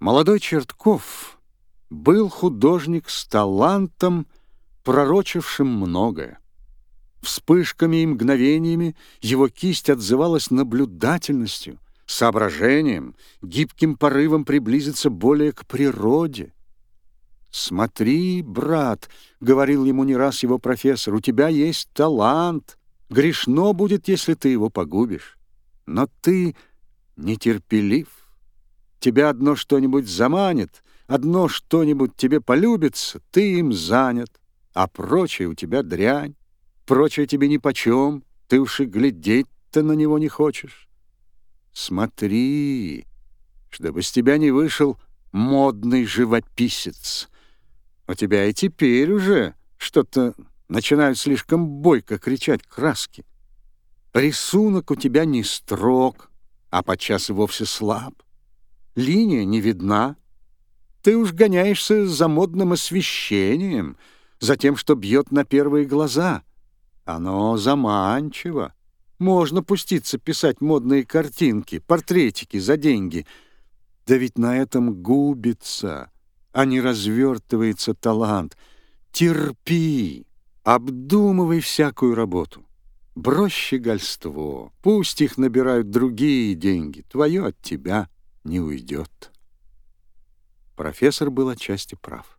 Молодой Чертков был художник с талантом, пророчившим многое. Вспышками и мгновениями его кисть отзывалась наблюдательностью, соображением, гибким порывом приблизиться более к природе. «Смотри, брат», — говорил ему не раз его профессор, — «у тебя есть талант. Грешно будет, если ты его погубишь. Но ты нетерпелив. Тебя одно что-нибудь заманит, одно что-нибудь тебе полюбится, ты им занят, а прочее у тебя дрянь, прочее тебе нипочем, ты уж и глядеть-то на него не хочешь. Смотри, чтобы с тебя не вышел модный живописец. У тебя и теперь уже что-то начинают слишком бойко кричать краски. Рисунок у тебя не строг, а подчас и вовсе слаб линия не видна. Ты уж гоняешься за модным освещением, за тем, что бьет на первые глаза. Оно заманчиво. Можно пуститься писать модные картинки, портретики за деньги. Да ведь на этом губится, а не развертывается талант. Терпи, обдумывай всякую работу. Брось щегольство, пусть их набирают другие деньги, твое от тебя — не уйдет. Профессор был отчасти прав.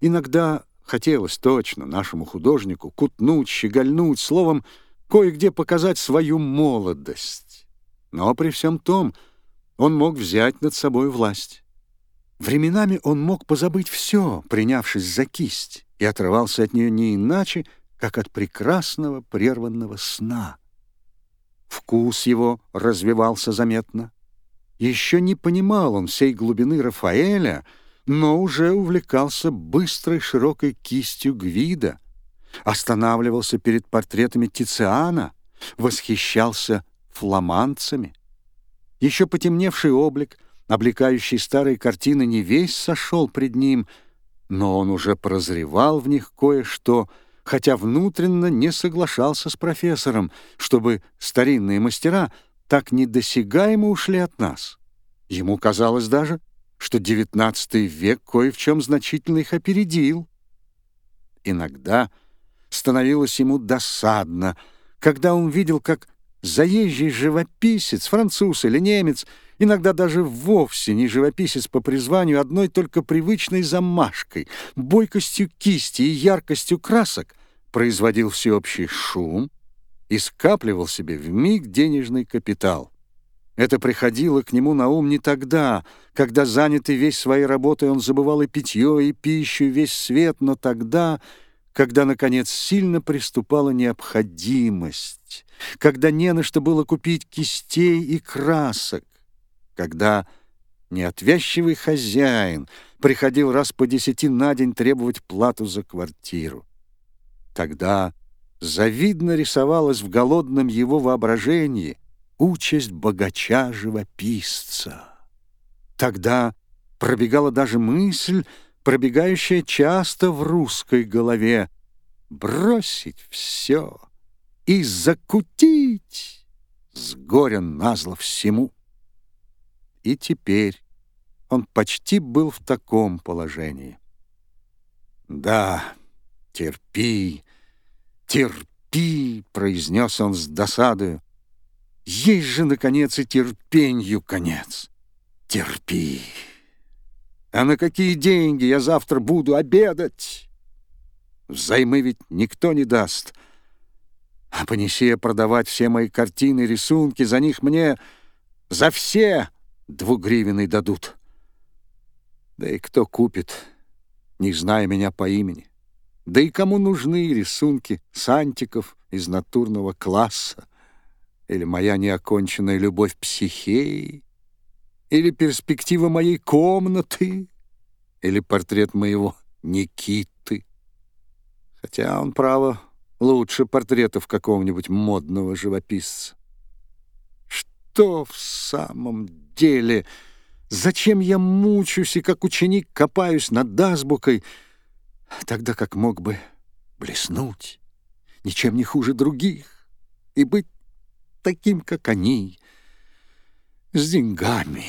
Иногда хотелось точно нашему художнику кутнуть, щегольнуть, словом, кое-где показать свою молодость. Но при всем том он мог взять над собой власть. Временами он мог позабыть все, принявшись за кисть, и отрывался от нее не иначе, как от прекрасного прерванного сна. Вкус его развивался заметно. Еще не понимал он всей глубины Рафаэля, но уже увлекался быстрой широкой кистью Гвида, останавливался перед портретами Тициана, восхищался фламандцами. Еще потемневший облик, облекающий старые картины, не весь сошел пред ним, но он уже прозревал в них кое-что, хотя внутренно не соглашался с профессором, чтобы старинные мастера — так недосягаемо ушли от нас. Ему казалось даже, что XIX век кое в чем значительно их опередил. Иногда становилось ему досадно, когда он видел, как заезжий живописец, француз или немец, иногда даже вовсе не живописец по призванию, одной только привычной замашкой, бойкостью кисти и яркостью красок, производил всеобщий шум, и скапливал себе в миг денежный капитал. Это приходило к нему на ум не тогда, когда, занятый весь своей работой, он забывал и питье, и пищу, и весь свет, но тогда, когда, наконец, сильно приступала необходимость, когда не на что было купить кистей и красок, когда неотвязчивый хозяин приходил раз по десяти на день требовать плату за квартиру. Тогда завидно рисовалась в голодном его воображении участь богача-живописца. Тогда пробегала даже мысль, пробегающая часто в русской голове, бросить все и закутить с горя назло всему. И теперь он почти был в таком положении. Да, терпи, «Терпи!» — произнес он с досадою. «Есть же, наконец, и терпенью конец! Терпи! А на какие деньги я завтра буду обедать? Взаймы ведь никто не даст. А понеси я продавать все мои картины, рисунки, за них мне за все двугривенный дадут. Да и кто купит, не зная меня по имени?» Да и кому нужны рисунки сантиков из натурного класса? Или моя неоконченная любовь психеи? Или перспектива моей комнаты? Или портрет моего Никиты? Хотя он, право, лучше портретов какого-нибудь модного живописца. Что в самом деле? Зачем я мучусь и как ученик копаюсь над азбукой, тогда как мог бы блеснуть, ничем не хуже других, и быть таким, как они, с деньгами».